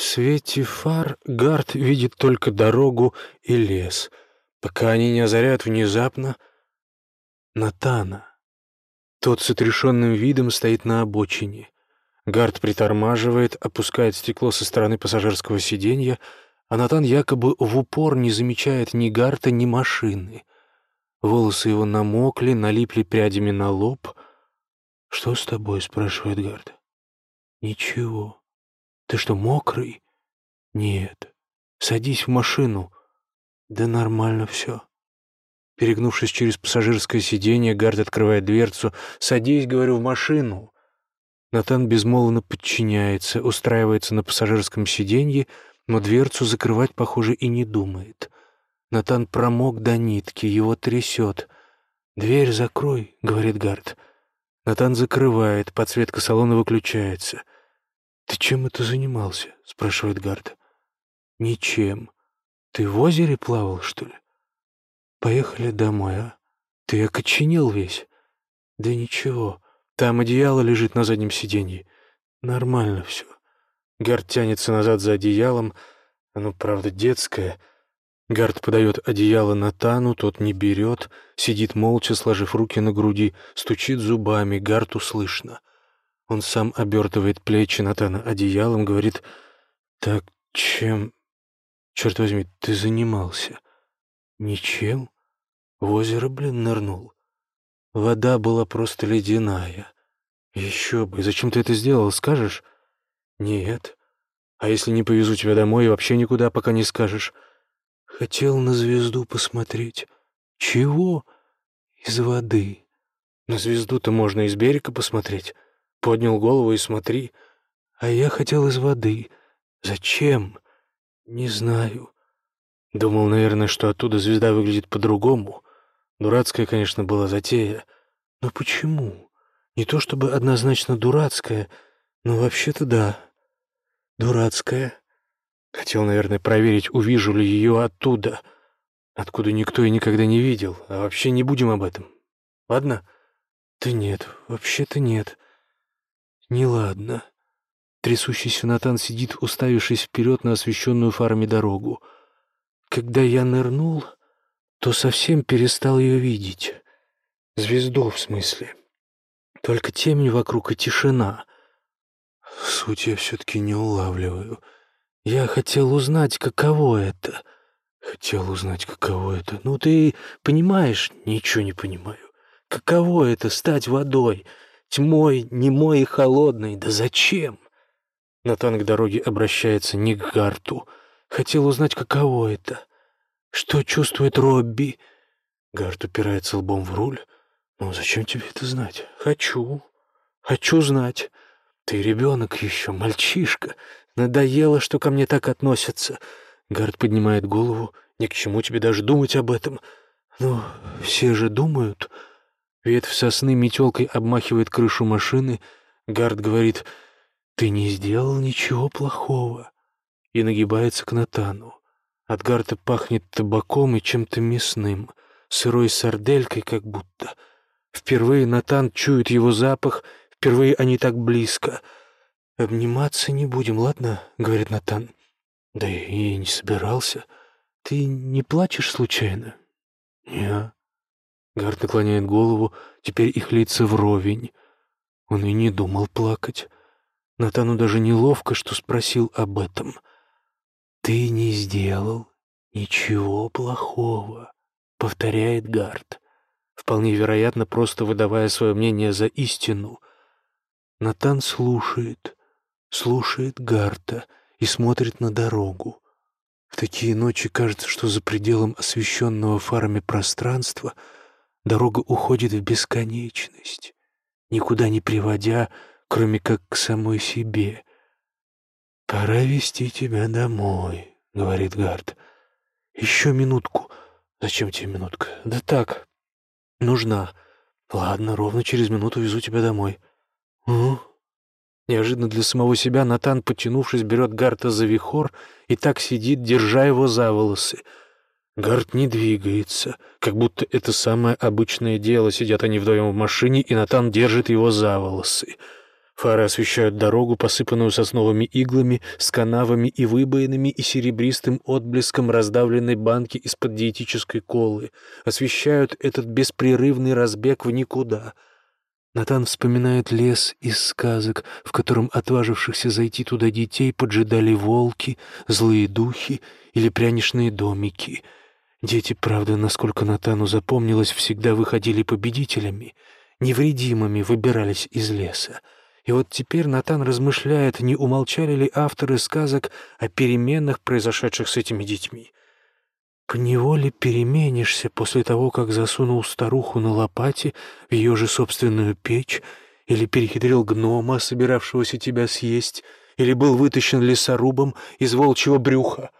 В свете фар Гард видит только дорогу и лес, пока они не озаряют внезапно Натана. Тот с отрешенным видом стоит на обочине. Гард притормаживает, опускает стекло со стороны пассажирского сиденья, а Натан якобы в упор не замечает ни Гарта, ни машины. Волосы его намокли, налипли прядями на лоб. «Что с тобой?» — спрашивает Гард. «Ничего. Ты что, мокрый?» «Нет. Садись в машину». «Да нормально все». Перегнувшись через пассажирское сиденье, Гард открывает дверцу. «Садись, — говорю, — в машину». Натан безмолвно подчиняется, устраивается на пассажирском сиденье, но дверцу закрывать, похоже, и не думает. Натан промок до нитки, его трясет. «Дверь закрой», — говорит Гард. Натан закрывает, подсветка салона выключается. «Ты чем это занимался?» — спрашивает Гард. «Ничем. Ты в озере плавал, что ли?» «Поехали домой, а? Ты окоченел весь?» «Да ничего. Там одеяло лежит на заднем сиденье. Нормально все». Гард тянется назад за одеялом. Оно, правда, детское. Гард подает одеяло Натану, тот не берет, сидит молча, сложив руки на груди, стучит зубами, Гарту слышно. Он сам обертывает плечи Натана одеялом, говорит, «Так чем, черт возьми, ты занимался?» «Ничем. В озеро, блин, нырнул. Вода была просто ледяная. Еще бы, зачем ты это сделал, скажешь?» «Нет. А если не повезу тебя домой вообще никуда, пока не скажешь?» «Хотел на звезду посмотреть». «Чего?» «Из воды». «На звезду-то можно из берега посмотреть». Поднял голову и смотри. А я хотел из воды. Зачем? Не знаю. Думал, наверное, что оттуда звезда выглядит по-другому. Дурацкая, конечно, была затея. Но почему? Не то чтобы однозначно дурацкая, но вообще-то да. Дурацкая. Хотел, наверное, проверить, увижу ли ее оттуда, откуда никто и никогда не видел. А вообще не будем об этом. Ладно? Да нет, вообще-то нет. Неладно. Трясущийся Натан сидит, уставившись вперед на освещенную фарами дорогу. Когда я нырнул, то совсем перестал ее видеть. Звезду, в смысле. Только темень вокруг и тишина. Суть я все-таки не улавливаю. Я хотел узнать, каково это. Хотел узнать, каково это. Ну, ты понимаешь? Ничего не понимаю. Каково это — стать водой — тьмой, немой и холодной. Да зачем? Натан к дороге обращается не к Гарту. Хотел узнать, каково это. Что чувствует Робби? Гарт упирается лбом в руль. «Ну, зачем тебе это знать?» «Хочу. Хочу знать. Ты ребенок еще, мальчишка. Надоело, что ко мне так относятся». Гард поднимает голову. «Ни к чему тебе даже думать об этом. Ну, все же думают...» Ветвь сосны метелкой обмахивает крышу машины. Гард говорит, «Ты не сделал ничего плохого», и нагибается к Натану. От Гарта пахнет табаком и чем-то мясным, сырой сарделькой как будто. Впервые Натан чует его запах, впервые они так близко. «Обниматься не будем, ладно?» — говорит Натан. «Да и не собирался. Ты не плачешь случайно?» «Не». Гард наклоняет голову, теперь их лица вровень. Он и не думал плакать. Натану даже неловко, что спросил об этом. «Ты не сделал ничего плохого», — повторяет Гард, вполне вероятно, просто выдавая свое мнение за истину. Натан слушает, слушает Гарта и смотрит на дорогу. В такие ночи кажется, что за пределом освещенного фарами пространства — Дорога уходит в бесконечность, никуда не приводя, кроме как к самой себе. «Пора вести тебя домой», — говорит Гард. «Еще минутку». «Зачем тебе минутка?» «Да так, нужна». «Ладно, ровно через минуту везу тебя домой». «Угу». Неожиданно для самого себя Натан, потянувшись, берет Гарта за вихор и так сидит, держа его за волосы — Гард не двигается, как будто это самое обычное дело. Сидят они вдвоем в машине, и Натан держит его за волосы. Фары освещают дорогу, посыпанную сосновыми иглами, с канавами и выбоинами и серебристым отблеском раздавленной банки из-под диетической колы. Освещают этот беспрерывный разбег в никуда. Натан вспоминает лес из сказок, в котором отважившихся зайти туда детей поджидали волки, злые духи или пряничные домики. Дети, правда, насколько Натану запомнилось, всегда выходили победителями, невредимыми выбирались из леса. И вот теперь Натан размышляет, не умолчали ли авторы сказок о переменах, произошедших с этими детьми. Поневоле переменишься после того, как засунул старуху на лопате в ее же собственную печь, или перехитрил гнома, собиравшегося тебя съесть, или был вытащен лесорубом из волчьего брюха.